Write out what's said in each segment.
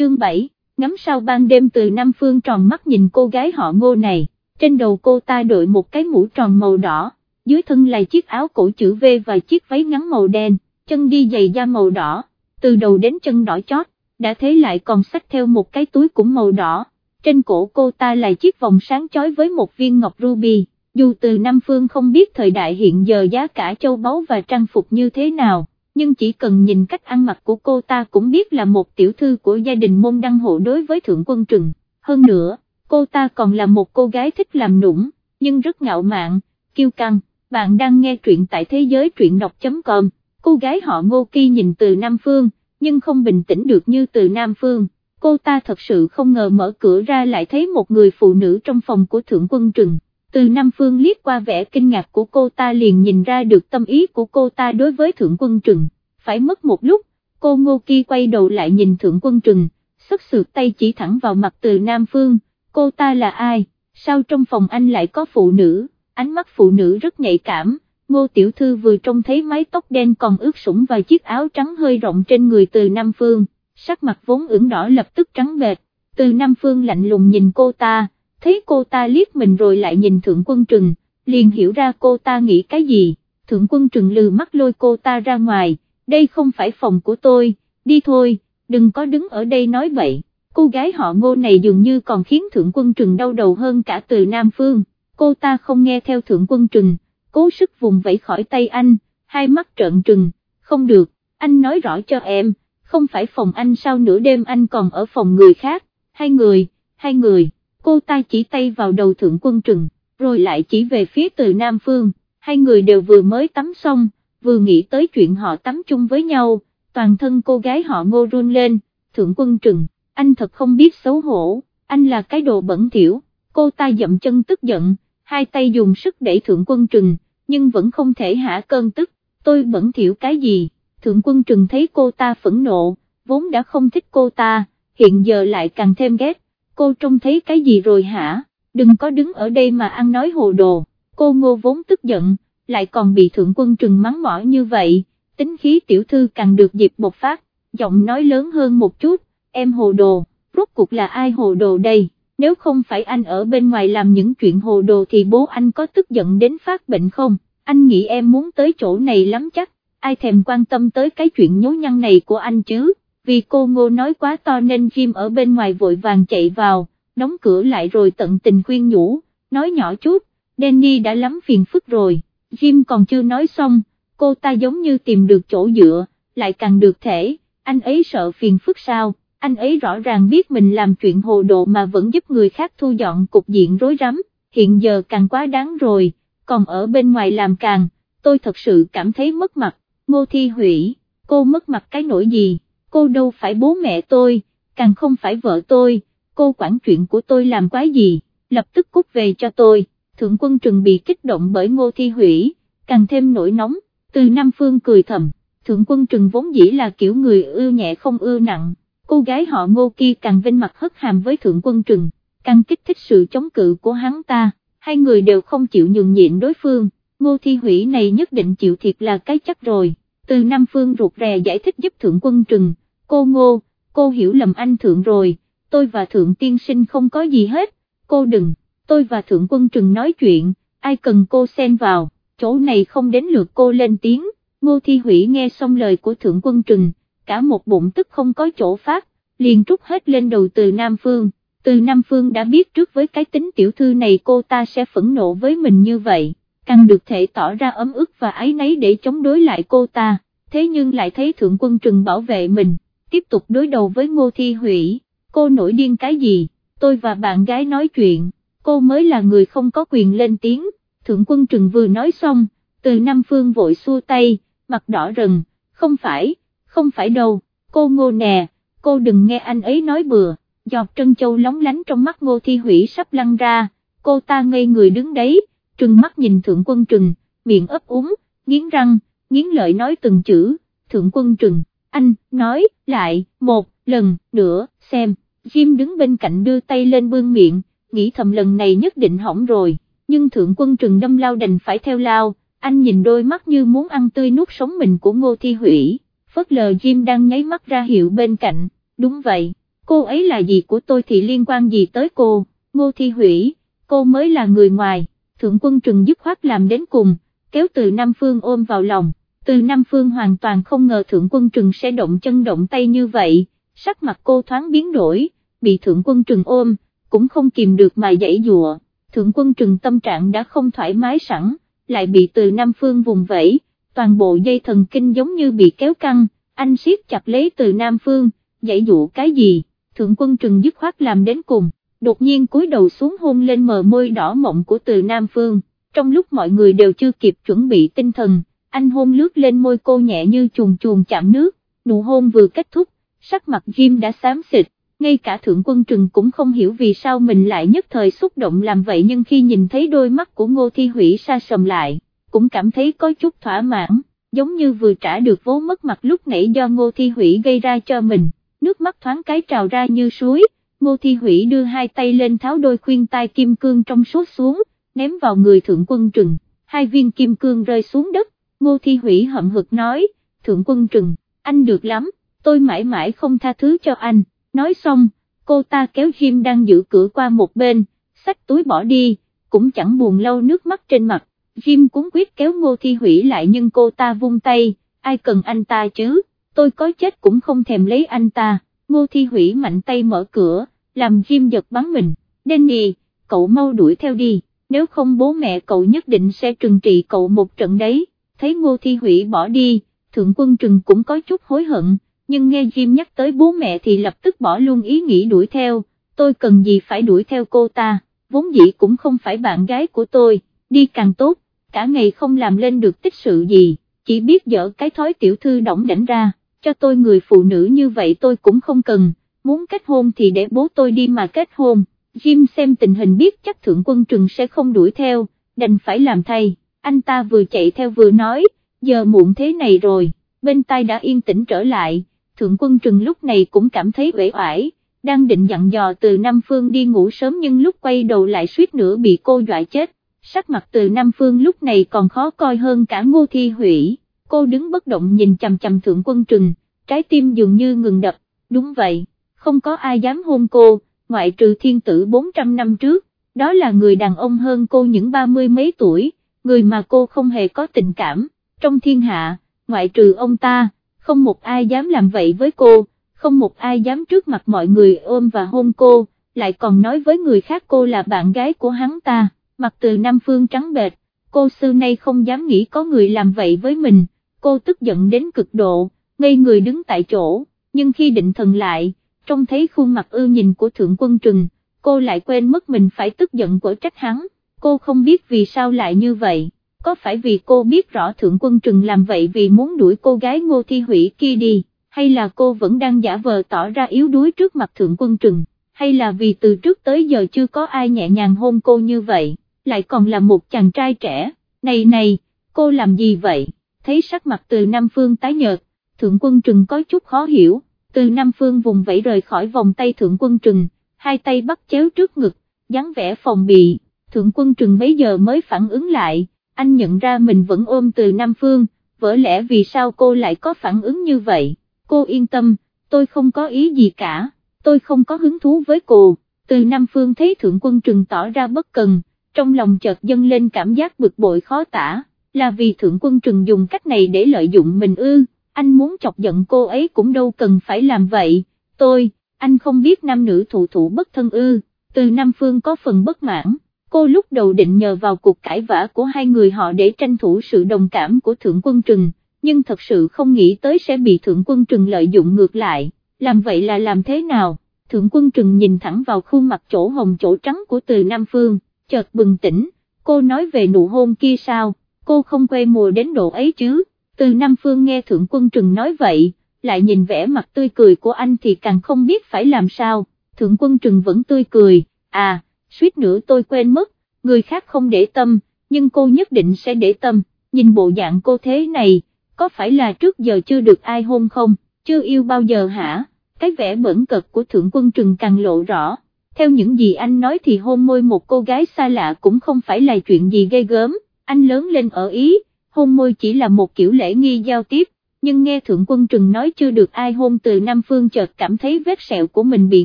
chương 7, ngắm sao ban đêm từ Nam Phương tròn mắt nhìn cô gái họ ngô này, trên đầu cô ta đội một cái mũ tròn màu đỏ, dưới thân là chiếc áo cổ chữ V và chiếc váy ngắn màu đen, chân đi giày da màu đỏ, từ đầu đến chân đỏ chót, đã thế lại còn xách theo một cái túi cũng màu đỏ, trên cổ cô ta là chiếc vòng sáng chói với một viên ngọc ruby, dù từ Nam Phương không biết thời đại hiện giờ giá cả châu báu và trang phục như thế nào nhưng chỉ cần nhìn cách ăn mặc của cô ta cũng biết là một tiểu thư của gia đình môn đăng hộ đối với thượng quân trừng, hơn nữa, cô ta còn là một cô gái thích làm nũng, nhưng rất ngạo mạn, kiêu căng, bạn đang nghe truyện tại thế giới truyện đọc.com, cô gái họ ngô kỳ nhìn từ Nam Phương, nhưng không bình tĩnh được như từ Nam Phương, cô ta thật sự không ngờ mở cửa ra lại thấy một người phụ nữ trong phòng của thượng quân trừng từ Nam Phương liếc qua vẻ kinh ngạc của cô ta liền nhìn ra được tâm ý của cô ta đối với Thượng Quân Trừng, phải mất một lúc, cô Ngô Kỳ quay đầu lại nhìn Thượng Quân Trừng, sức sượt tay chỉ thẳng vào mặt từ Nam Phương, cô ta là ai, sao trong phòng anh lại có phụ nữ, ánh mắt phụ nữ rất nhạy cảm, Ngô Tiểu Thư vừa trông thấy mái tóc đen còn ướt sũng và chiếc áo trắng hơi rộng trên người từ Nam Phương, sắc mặt vốn ửng đỏ lập tức trắng bệt, từ Nam Phương lạnh lùng nhìn cô ta, thấy cô ta liếc mình rồi lại nhìn thượng quân trừng, liền hiểu ra cô ta nghĩ cái gì, thượng quân trừng lừ mắt lôi cô ta ra ngoài, đây không phải phòng của tôi, đi thôi, đừng có đứng ở đây nói bậy, cô gái họ ngô này dường như còn khiến thượng quân trừng đau đầu hơn cả từ Nam Phương, cô ta không nghe theo thượng quân trừng, cố sức vùng vẫy khỏi tay anh, hai mắt trợn trừng, không được, anh nói rõ cho em, không phải phòng anh sao nửa đêm anh còn ở phòng người khác, hai người, hai người cô ta chỉ tay vào đầu thượng quân trừng, rồi lại chỉ về phía từ Nam Phương, hai người đều vừa mới tắm xong, vừa nghĩ tới chuyện họ tắm chung với nhau, toàn thân cô gái họ ngô run lên, thượng quân trừng, anh thật không biết xấu hổ, anh là cái đồ bẩn thỉu, cô ta dậm chân tức giận, hai tay dùng sức đẩy thượng quân trừng, nhưng vẫn không thể hạ cơn tức, tôi bẩn thỉu cái gì, thượng quân trừng thấy cô ta phẫn nộ, vốn đã không thích cô ta, hiện giờ lại càng thêm ghét, cô trông thấy cái gì rồi hả, đừng có đứng ở đây mà ăn nói hồ đồ, cô ngô vốn tức giận, lại còn bị thượng quân trừng mắng mỏ như vậy, tính khí tiểu thư càng được dịp bộc phát, giọng nói lớn hơn một chút, em hồ đồ, rốt cuộc là ai hồ đồ đây, nếu không phải anh ở bên ngoài làm những chuyện hồ đồ thì bố anh có tức giận đến phát bệnh không, anh nghĩ em muốn tới chỗ này lắm chắc, ai thèm quan tâm tới cái chuyện nhố nhăn này của anh chứ? Vì cô ngô nói quá to nên Jim ở bên ngoài vội vàng chạy vào, đóng cửa lại rồi tận tình khuyên nhủ, nói nhỏ chút, Danny đã lắm phiền phức rồi, Jim còn chưa nói xong, cô ta giống như tìm được chỗ dựa, lại càng được thể, anh ấy sợ phiền phức sao, anh ấy rõ ràng biết mình làm chuyện hồ độ mà vẫn giúp người khác thu dọn cục diện rối rắm, hiện giờ càng quá đáng rồi, còn ở bên ngoài làm càng, tôi thật sự cảm thấy mất mặt, ngô thi hủy, cô mất mặt cái nỗi gì? Cô đâu phải bố mẹ tôi, càng không phải vợ tôi, cô quản chuyện của tôi làm quái gì, lập tức cút về cho tôi, thượng quân trừng bị kích động bởi ngô thi hủy, càng thêm nổi nóng, từ Nam Phương cười thầm, thượng quân trừng vốn dĩ là kiểu người ưa nhẹ không ưa nặng, cô gái họ ngô kia càng vinh mặt hất hàm với thượng quân trừng, càng kích thích sự chống cự của hắn ta, hai người đều không chịu nhường nhịn đối phương, ngô thi hủy này nhất định chịu thiệt là cái chắc rồi từ Nam Phương ruột rè giải thích giúp Thượng Quân Trừng, cô ngô, cô hiểu lầm anh Thượng rồi, tôi và Thượng Tiên Sinh không có gì hết, cô đừng, tôi và Thượng Quân Trừng nói chuyện, ai cần cô xen vào, chỗ này không đến lượt cô lên tiếng, ngô thi hủy nghe xong lời của Thượng Quân Trừng, cả một bụng tức không có chỗ phát, liền trút hết lên đầu từ Nam Phương. Từ Nam Phương đã biết trước với cái tính tiểu thư này cô ta sẽ phẫn nộ với mình như vậy, càng được thể tỏ ra ấm ức và ái nấy để chống đối lại cô ta, thế nhưng lại thấy thượng quân trừng bảo vệ mình, tiếp tục đối đầu với ngô thi hủy, cô nổi điên cái gì, tôi và bạn gái nói chuyện, cô mới là người không có quyền lên tiếng, thượng quân trừng vừa nói xong, từ Nam Phương vội xua tay, mặt đỏ rần, không phải, không phải đâu, cô ngô nè, cô đừng nghe anh ấy nói bừa, giọt trân châu lóng lánh trong mắt ngô thi hủy sắp lăn ra, cô ta ngây người đứng đấy, trừng mắt nhìn thượng quân trừng, miệng ấp úng, nghiến răng, nghiến lợi nói từng chữ, thượng quân trừng, anh, nói, lại, một, lần, nữa, xem, Jim đứng bên cạnh đưa tay lên bương miệng, nghĩ thầm lần này nhất định hỏng rồi, nhưng thượng quân trừng đâm lao đành phải theo lao, anh nhìn đôi mắt như muốn ăn tươi nuốt sống mình của ngô thi hủy, phớt lờ Jim đang nháy mắt ra hiệu bên cạnh, đúng vậy, cô ấy là gì của tôi thì liên quan gì tới cô, Ngô Thi Hủy, cô mới là người ngoài, Thượng Quân Trừng dứt khoát làm đến cùng, kéo từ Nam Phương ôm vào lòng, từ Nam Phương hoàn toàn không ngờ Thượng Quân Trừng sẽ động chân động tay như vậy, sắc mặt cô thoáng biến đổi, bị Thượng Quân Trừng ôm, cũng không kìm được mà dãy dụa, Thượng Quân Trừng tâm trạng đã không thoải mái sẵn, lại bị từ Nam Phương vùng vẫy, toàn bộ dây thần kinh giống như bị kéo căng, anh siết chặt lấy từ Nam Phương, dãy dụ cái gì, Thượng Quân Trừng dứt khoát làm đến cùng, đột nhiên cúi đầu xuống hôn lên mờ môi đỏ mộng của từ Nam Phương, trong lúc mọi người đều chưa kịp chuẩn bị tinh thần, anh hôn lướt lên môi cô nhẹ như chuồn chuồn chạm nước, nụ hôn vừa kết thúc, sắc mặt Jim đã xám xịt, ngay cả Thượng Quân Trừng cũng không hiểu vì sao mình lại nhất thời xúc động làm vậy nhưng khi nhìn thấy đôi mắt của Ngô Thi Hủy xa sầm lại, cũng cảm thấy có chút thỏa mãn, giống như vừa trả được vố mất mặt lúc nãy do Ngô Thi Hủy gây ra cho mình, nước mắt thoáng cái trào ra như suối, Ngô Thi Hủy đưa hai tay lên tháo đôi khuyên tai kim cương trong suốt xuống, ném vào người Thượng Quân Trừng, hai viên kim cương rơi xuống đất, Ngô Thi Hủy hậm hực nói, Thượng Quân Trừng, anh được lắm, tôi mãi mãi không tha thứ cho anh, nói xong, cô ta kéo Jim đang giữ cửa qua một bên, xách túi bỏ đi, cũng chẳng buồn lâu nước mắt trên mặt, Jim cũng quyết kéo Ngô Thi Hủy lại nhưng cô ta vung tay, ai cần anh ta chứ, tôi có chết cũng không thèm lấy anh ta, Ngô Thi Hủy mạnh tay mở cửa, làm Jim giật bắn mình, Danny, cậu mau đuổi theo đi, nếu không bố mẹ cậu nhất định sẽ trừng trị cậu một trận đấy, thấy Ngô Thi Hủy bỏ đi, Thượng Quân Trừng cũng có chút hối hận, nhưng nghe Jim nhắc tới bố mẹ thì lập tức bỏ luôn ý nghĩ đuổi theo, tôi cần gì phải đuổi theo cô ta, vốn dĩ cũng không phải bạn gái của tôi, đi càng tốt, cả ngày không làm lên được tích sự gì, chỉ biết dở cái thói tiểu thư đỏng đảnh ra, cho tôi người phụ nữ như vậy tôi cũng không cần, muốn kết hôn thì để bố tôi đi mà kết hôn, Jim xem tình hình biết chắc thượng quân trừng sẽ không đuổi theo, đành phải làm thay, anh ta vừa chạy theo vừa nói, giờ muộn thế này rồi, bên tai đã yên tĩnh trở lại, thượng quân trừng lúc này cũng cảm thấy uể oải, đang định dặn dò từ Nam Phương đi ngủ sớm nhưng lúc quay đầu lại suýt nữa bị cô dọa chết, sắc mặt từ Nam Phương lúc này còn khó coi hơn cả ngô thi hủy, cô đứng bất động nhìn chằm chằm thượng quân trừng, trái tim dường như ngừng đập, đúng vậy, không có ai dám hôn cô, ngoại trừ thiên tử 400 năm trước, đó là người đàn ông hơn cô những ba mươi mấy tuổi, người mà cô không hề có tình cảm, trong thiên hạ, ngoại trừ ông ta, không một ai dám làm vậy với cô, không một ai dám trước mặt mọi người ôm và hôn cô, lại còn nói với người khác cô là bạn gái của hắn ta, mặt từ Nam Phương trắng bệt, cô xưa nay không dám nghĩ có người làm vậy với mình, cô tức giận đến cực độ, ngây người đứng tại chỗ, nhưng khi định thần lại, trông thấy khuôn mặt ưa nhìn của Thượng Quân Trừng, cô lại quên mất mình phải tức giận của trách hắn, cô không biết vì sao lại như vậy, có phải vì cô biết rõ Thượng Quân Trừng làm vậy vì muốn đuổi cô gái Ngô Thi Hủy kia đi, hay là cô vẫn đang giả vờ tỏ ra yếu đuối trước mặt Thượng Quân Trừng, hay là vì từ trước tới giờ chưa có ai nhẹ nhàng hôn cô như vậy, lại còn là một chàng trai trẻ, này này, cô làm gì vậy, thấy sắc mặt từ Nam Phương tái nhợt, Thượng Quân Trừng có chút khó hiểu từ Nam Phương vùng vẫy rời khỏi vòng tay Thượng Quân Trừng, hai tay bắt chéo trước ngực, dáng vẻ phòng bị, Thượng Quân Trừng mấy giờ mới phản ứng lại, anh nhận ra mình vẫn ôm từ Nam Phương, vỡ lẽ vì sao cô lại có phản ứng như vậy, cô yên tâm, tôi không có ý gì cả, tôi không có hứng thú với cô, từ Nam Phương thấy Thượng Quân Trừng tỏ ra bất cần, trong lòng chợt dâng lên cảm giác bực bội khó tả, là vì Thượng Quân Trừng dùng cách này để lợi dụng mình ư anh muốn chọc giận cô ấy cũng đâu cần phải làm vậy, tôi, anh không biết nam nữ thụ thụ bất thân ư, từ Nam Phương có phần bất mãn, cô lúc đầu định nhờ vào cuộc cãi vã của hai người họ để tranh thủ sự đồng cảm của Thượng Quân Trừng, nhưng thật sự không nghĩ tới sẽ bị Thượng Quân Trừng lợi dụng ngược lại, làm vậy là làm thế nào, Thượng Quân Trừng nhìn thẳng vào khuôn mặt chỗ hồng chỗ trắng của từ Nam Phương, chợt bừng tỉnh, cô nói về nụ hôn kia sao, cô không quê mùa đến độ ấy chứ? Từ Nam Phương nghe Thượng Quân Trừng nói vậy, lại nhìn vẻ mặt tươi cười của anh thì càng không biết phải làm sao, Thượng Quân Trừng vẫn tươi cười, à, suýt nữa tôi quên mất, người khác không để tâm, nhưng cô nhất định sẽ để tâm, nhìn bộ dạng cô thế này, có phải là trước giờ chưa được ai hôn không, chưa yêu bao giờ hả, cái vẻ bẩn cật của Thượng Quân Trừng càng lộ rõ. Theo những gì anh nói thì hôn môi một cô gái xa lạ cũng không phải là chuyện gì gây gớm, anh lớn lên ở Ý, hôn môi chỉ là một kiểu lễ nghi giao tiếp, nhưng nghe Thượng Quân Trừng nói chưa được ai hôn từ Nam Phương chợt cảm thấy vết sẹo của mình bị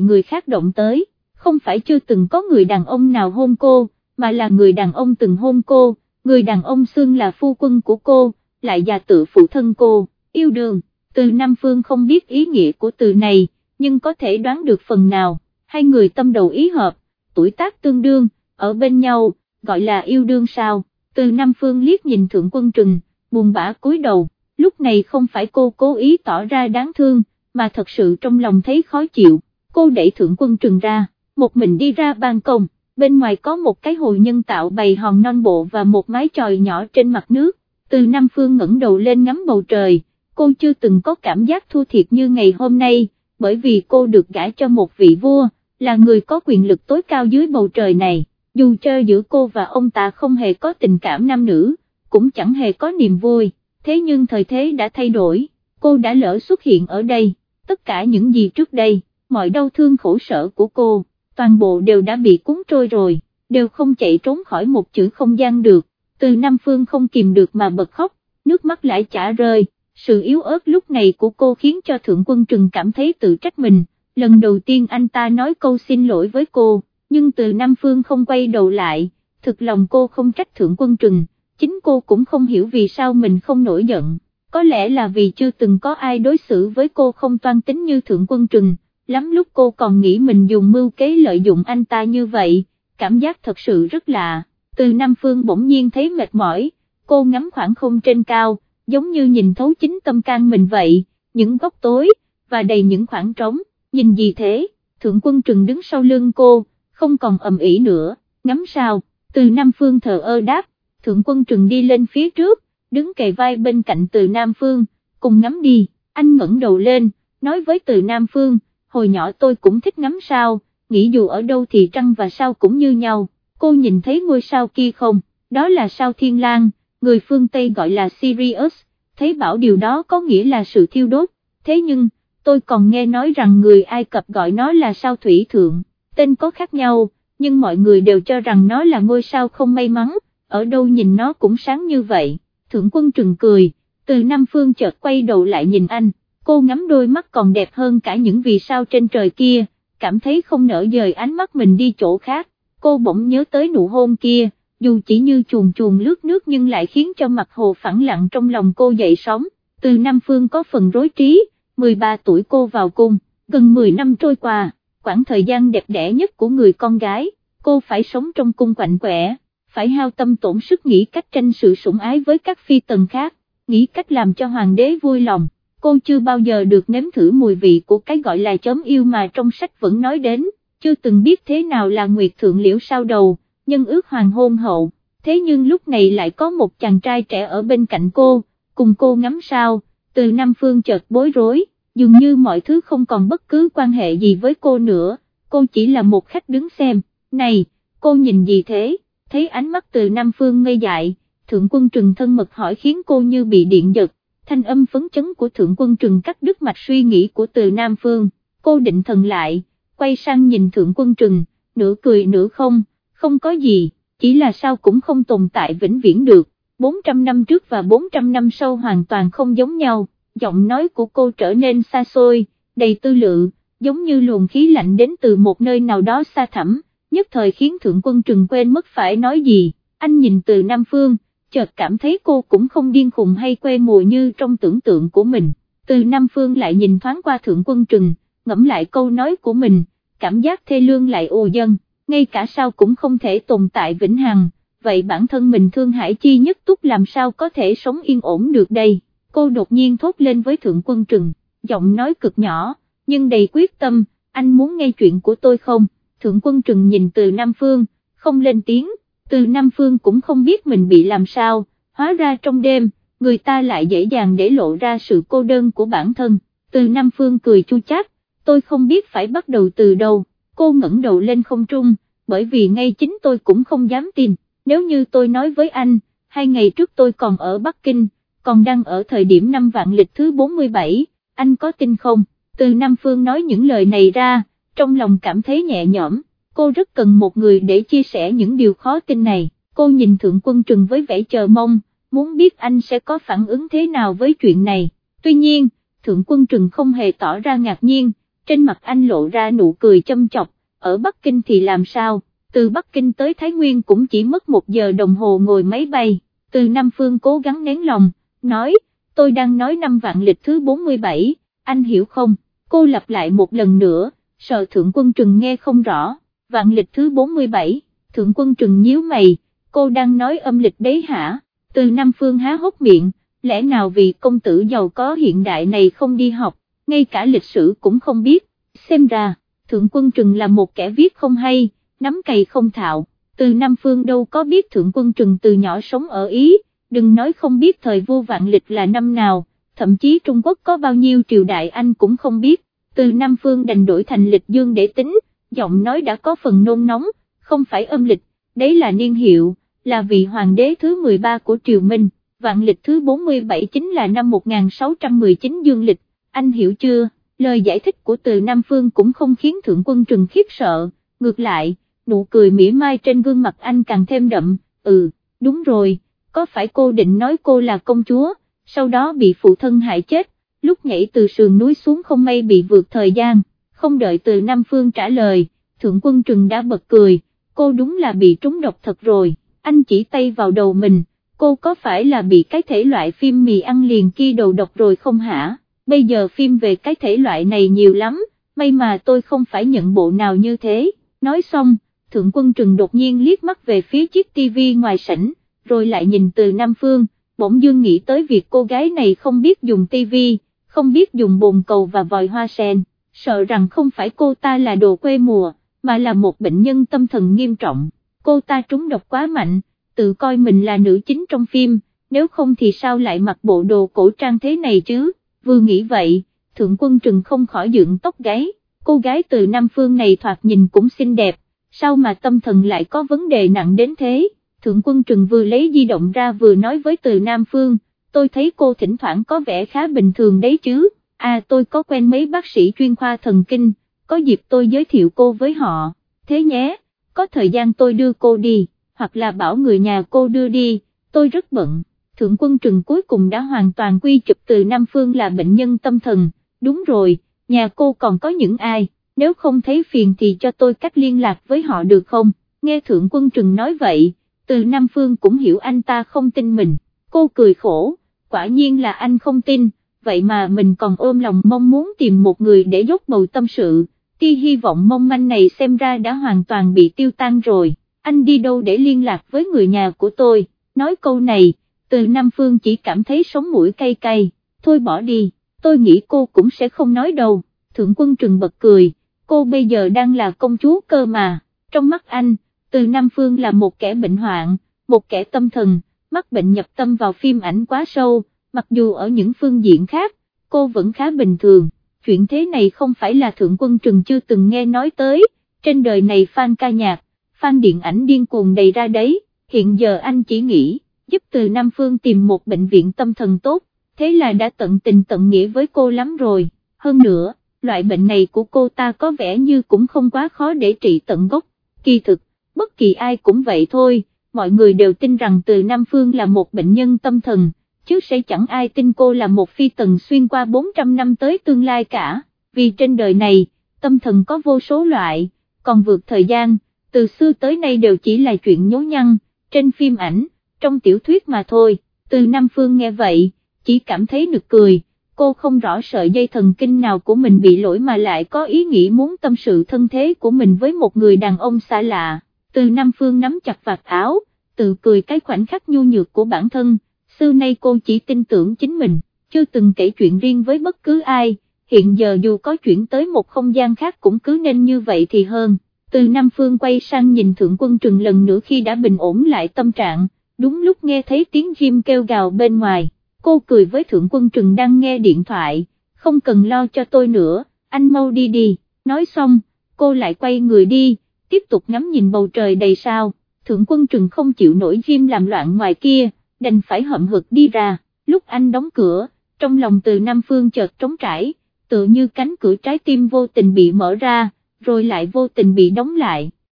người khác động tới, không phải chưa từng có người đàn ông nào hôn cô, mà là người đàn ông từng hôn cô, người đàn ông xương là phu quân của cô, lại già tự phụ thân cô, yêu đương, từ Nam Phương không biết ý nghĩa của từ này, nhưng có thể đoán được phần nào, hai người tâm đầu ý hợp, tuổi tác tương đương, ở bên nhau, gọi là yêu đương sao, từ Nam Phương liếc nhìn Thượng Quân Trừng, buồn bã cúi đầu, lúc này không phải cô cố ý tỏ ra đáng thương, mà thật sự trong lòng thấy khó chịu, cô đẩy Thượng Quân Trừng ra, một mình đi ra ban công, bên ngoài có một cái hồ nhân tạo bày hòn non bộ và một mái tròi nhỏ trên mặt nước, từ Nam Phương ngẩng đầu lên ngắm bầu trời, cô chưa từng có cảm giác thua thiệt như ngày hôm nay, bởi vì cô được gả cho một vị vua, là người có quyền lực tối cao dưới bầu trời này, dù cho giữa cô và ông ta không hề có tình cảm nam nữ, cũng chẳng hề có niềm vui, thế nhưng thời thế đã thay đổi, cô đã lỡ xuất hiện ở đây, tất cả những gì trước đây, mọi đau thương khổ sở của cô, toàn bộ đều đã bị cuốn trôi rồi, đều không chạy trốn khỏi một chữ không gian được, từ Nam Phương không kìm được mà bật khóc, nước mắt lại chả rơi, sự yếu ớt lúc này của cô khiến cho Thượng Quân Trừng cảm thấy tự trách mình, lần đầu tiên anh ta nói câu xin lỗi với cô, nhưng từ Nam Phương không quay đầu lại, thực lòng cô không trách Thượng Quân Trừng, chính cô cũng không hiểu vì sao mình không nổi giận, có lẽ là vì chưa từng có ai đối xử với cô không toan tính như Thượng Quân Trừng, lắm lúc cô còn nghĩ mình dùng mưu kế lợi dụng anh ta như vậy, cảm giác thật sự rất lạ, từ Nam Phương bỗng nhiên thấy mệt mỏi, cô ngắm khoảng không trên cao, giống như nhìn thấu chính tâm can mình vậy, những góc tối, và đầy những khoảng trống, nhìn gì thế, thượng quân trừng đứng sau lưng cô, không còn ầm ĩ nữa, ngắm sao, từ Nam Phương thờ ơ đáp, thượng quân trừng đi lên phía trước, đứng kề vai bên cạnh từ Nam Phương, cùng ngắm đi, anh ngẩng đầu lên, nói với từ Nam Phương, hồi nhỏ tôi cũng thích ngắm sao, nghĩ dù ở đâu thì trăng và sao cũng như nhau, cô nhìn thấy ngôi sao kia không, đó là sao thiên lang, người phương Tây gọi là Sirius, thấy bảo điều đó có nghĩa là sự thiêu đốt, thế nhưng, tôi còn nghe nói rằng người Ai Cập gọi nó là sao thủy thượng, tên có khác nhau, nhưng mọi người đều cho rằng nó là ngôi sao không may mắn, ở đâu nhìn nó cũng sáng như vậy, thượng quân trừng cười, từ Nam Phương chợt quay đầu lại nhìn anh, cô ngắm đôi mắt còn đẹp hơn cả những vì sao trên trời kia, cảm thấy không nỡ dời ánh mắt mình đi chỗ khác, cô bỗng nhớ tới nụ hôn kia, dù chỉ như chuồn chuồn lướt nước nhưng lại khiến cho mặt hồ phẳng lặng trong lòng cô dậy sóng, từ Nam Phương có phần rối trí, 13 tuổi cô vào cung, gần 10 năm trôi qua, khoảng thời gian đẹp đẽ nhất của người con gái, cô phải sống trong cung quạnh quẻ, phải hao tâm tổn sức nghĩ cách tranh sự sủng ái với các phi tần khác, nghĩ cách làm cho hoàng đế vui lòng, cô chưa bao giờ được nếm thử mùi vị của cái gọi là chấm yêu mà trong sách vẫn nói đến, chưa từng biết thế nào là nguyệt thượng liễu sao đầu nhân ước hoàng hôn hậu, thế nhưng lúc này lại có một chàng trai trẻ ở bên cạnh cô, cùng cô ngắm sao, từ Nam Phương chợt bối rối, dường như mọi thứ không còn bất cứ quan hệ gì với cô nữa, cô chỉ là một khách đứng xem, này, cô nhìn gì thế, thấy ánh mắt từ Nam Phương ngây dại, Thượng quân trừng thân mật hỏi khiến cô như bị điện giật, thanh âm phấn chấn của Thượng quân trừng cắt đứt mạch suy nghĩ của từ Nam Phương, cô định thần lại, quay sang nhìn Thượng quân trừng, nửa cười nửa không, không có gì, chỉ là sao cũng không tồn tại vĩnh viễn được, 400 năm trước và 400 năm sau hoàn toàn không giống nhau, giọng nói của cô trở nên xa xôi, đầy tư lự, giống như luồng khí lạnh đến từ một nơi nào đó xa thẳm, nhất thời khiến thượng quân trừng quên mất phải nói gì, anh nhìn từ Nam Phương, chợt cảm thấy cô cũng không điên khùng hay quê mùa như trong tưởng tượng của mình, từ Nam Phương lại nhìn thoáng qua thượng quân trừng, ngẫm lại câu nói của mình, cảm giác thê lương lại ồ dân ngay cả sao cũng không thể tồn tại vĩnh hằng, vậy bản thân mình thương hải chi nhất túc làm sao có thể sống yên ổn được đây, cô đột nhiên thốt lên với thượng quân trừng, giọng nói cực nhỏ, nhưng đầy quyết tâm, anh muốn nghe chuyện của tôi không, thượng quân trừng nhìn từ Nam Phương, không lên tiếng, từ Nam Phương cũng không biết mình bị làm sao, hóa ra trong đêm, người ta lại dễ dàng để lộ ra sự cô đơn của bản thân, từ Nam Phương cười chu chát, tôi không biết phải bắt đầu từ đâu cô ngẩng đầu lên không trung, bởi vì ngay chính tôi cũng không dám tin, nếu như tôi nói với anh, hai ngày trước tôi còn ở Bắc Kinh, còn đang ở thời điểm năm vạn lịch thứ 47, anh có tin không? Từ Nam Phương nói những lời này ra, trong lòng cảm thấy nhẹ nhõm, cô rất cần một người để chia sẻ những điều khó tin này, cô nhìn Thượng Quân Trừng với vẻ chờ mong, muốn biết anh sẽ có phản ứng thế nào với chuyện này, tuy nhiên, Thượng Quân Trừng không hề tỏ ra ngạc nhiên, trên mặt anh lộ ra nụ cười châm chọc, ở Bắc Kinh thì làm sao, từ Bắc Kinh tới Thái Nguyên cũng chỉ mất một giờ đồng hồ ngồi máy bay, từ Nam Phương cố gắng nén lòng, nói, tôi đang nói năm vạn lịch thứ 47, anh hiểu không, cô lặp lại một lần nữa, sợ Thượng Quân Trừng nghe không rõ, vạn lịch thứ 47, Thượng Quân Trừng nhíu mày, cô đang nói âm lịch đấy hả, từ Nam Phương há hốc miệng, lẽ nào vì công tử giàu có hiện đại này không đi học, ngay cả lịch sử cũng không biết, xem ra, Thượng Quân Trừng là một kẻ viết không hay, nắm cày không thạo, từ Nam Phương đâu có biết Thượng Quân Trừng từ nhỏ sống ở Ý, đừng nói không biết thời vô vạn lịch là năm nào, thậm chí Trung Quốc có bao nhiêu triều đại anh cũng không biết, từ Nam Phương đành đổi thành lịch dương để tính, giọng nói đã có phần nôn nóng, không phải âm lịch, đấy là niên hiệu, là vị hoàng đế thứ 13 của triều Minh, vạn lịch thứ 47 chính là năm 1619 dương lịch, anh hiểu chưa, lời giải thích của từ Nam Phương cũng không khiến Thượng Quân Trừng khiếp sợ, ngược lại, nụ cười mỉa mai trên gương mặt anh càng thêm đậm, ừ, đúng rồi, có phải cô định nói cô là công chúa, sau đó bị phụ thân hại chết, lúc nhảy từ sườn núi xuống không may bị vượt thời gian, không đợi từ Nam Phương trả lời, Thượng Quân Trừng đã bật cười, cô đúng là bị trúng độc thật rồi, anh chỉ tay vào đầu mình, cô có phải là bị cái thể loại phim mì ăn liền kia đầu độc rồi không hả, bây giờ phim về cái thể loại này nhiều lắm, may mà tôi không phải nhận bộ nào như thế, nói xong, Thượng Quân Trừng đột nhiên liếc mắt về phía chiếc tivi ngoài sảnh, rồi lại nhìn từ Nam Phương, bỗng dương nghĩ tới việc cô gái này không biết dùng tivi, không biết dùng bồn cầu và vòi hoa sen, sợ rằng không phải cô ta là đồ quê mùa, mà là một bệnh nhân tâm thần nghiêm trọng, cô ta trúng độc quá mạnh, tự coi mình là nữ chính trong phim, nếu không thì sao lại mặc bộ đồ cổ trang thế này chứ, vừa nghĩ vậy, Thượng Quân Trừng không khỏi dựng tóc gáy, cô gái từ Nam Phương này thoạt nhìn cũng xinh đẹp, sao mà tâm thần lại có vấn đề nặng đến thế, Thượng Quân Trừng vừa lấy di động ra vừa nói với từ Nam Phương, tôi thấy cô thỉnh thoảng có vẻ khá bình thường đấy chứ, à tôi có quen mấy bác sĩ chuyên khoa thần kinh, có dịp tôi giới thiệu cô với họ, thế nhé, có thời gian tôi đưa cô đi, hoặc là bảo người nhà cô đưa đi, tôi rất bận. Thượng quân trừng cuối cùng đã hoàn toàn quy chụp từ Nam Phương là bệnh nhân tâm thần, đúng rồi, nhà cô còn có những ai, nếu không thấy phiền thì cho tôi cách liên lạc với họ được không, nghe Thượng quân trừng nói vậy, từ Nam Phương cũng hiểu anh ta không tin mình, cô cười khổ, quả nhiên là anh không tin, vậy mà mình còn ôm lòng mong muốn tìm một người để dốc bầu tâm sự, tia hy vọng mong manh này xem ra đã hoàn toàn bị tiêu tan rồi, anh đi đâu để liên lạc với người nhà của tôi, nói câu này, từ Nam Phương chỉ cảm thấy sống mũi cay cay, thôi bỏ đi, tôi nghĩ cô cũng sẽ không nói đâu, thượng quân trừng bật cười, cô bây giờ đang là công chúa cơ mà, trong mắt anh, từ Nam Phương là một kẻ bệnh hoạn, một kẻ tâm thần, mắc bệnh nhập tâm vào phim ảnh quá sâu, mặc dù ở những phương diện khác, cô vẫn khá bình thường, chuyện thế này không phải là Thượng Quân Trừng chưa từng nghe nói tới, trên đời này fan ca nhạc, fan điện ảnh điên cuồng đầy ra đấy, hiện giờ anh chỉ nghĩ, giúp từ Nam Phương tìm một bệnh viện tâm thần tốt, thế là đã tận tình tận nghĩa với cô lắm rồi, hơn nữa, loại bệnh này của cô ta có vẻ như cũng không quá khó để trị tận gốc, kỳ thực, bất kỳ ai cũng vậy thôi, mọi người đều tin rằng từ Nam Phương là một bệnh nhân tâm thần, chứ sẽ chẳng ai tin cô là một phi tần xuyên qua 400 năm tới tương lai cả, vì trên đời này, tâm thần có vô số loại, còn vượt thời gian, từ xưa tới nay đều chỉ là chuyện nhố nhăng, trên phim ảnh, trong tiểu thuyết mà thôi, từ Nam Phương nghe vậy, chỉ cảm thấy nực cười, cô không rõ sợi dây thần kinh nào của mình bị lỗi mà lại có ý nghĩ muốn tâm sự thân thế của mình với một người đàn ông xa lạ, từ Nam Phương nắm chặt vạt áo, tự cười cái khoảnh khắc nhu nhược của bản thân, xưa nay cô chỉ tin tưởng chính mình, chưa từng kể chuyện riêng với bất cứ ai, hiện giờ dù có chuyển tới một không gian khác cũng cứ nên như vậy thì hơn. Từ Nam Phương quay sang nhìn Thượng Quân Trừng lần nữa khi đã bình ổn lại tâm trạng, đúng lúc nghe thấy tiếng Jim kêu gào bên ngoài, cô cười với Thượng Quân Trừng đang nghe điện thoại, không cần lo cho tôi nữa, anh mau đi đi, nói xong, cô lại quay người đi, tiếp tục ngắm nhìn bầu trời đầy sao, Thượng Quân Trừng không chịu nổi chim làm loạn ngoài kia, đành phải hậm hực đi ra, lúc anh đóng cửa, trong lòng từ Nam Phương chợt trống trải, tự như cánh cửa trái tim vô tình bị mở ra, rồi lại vô tình bị đóng lại,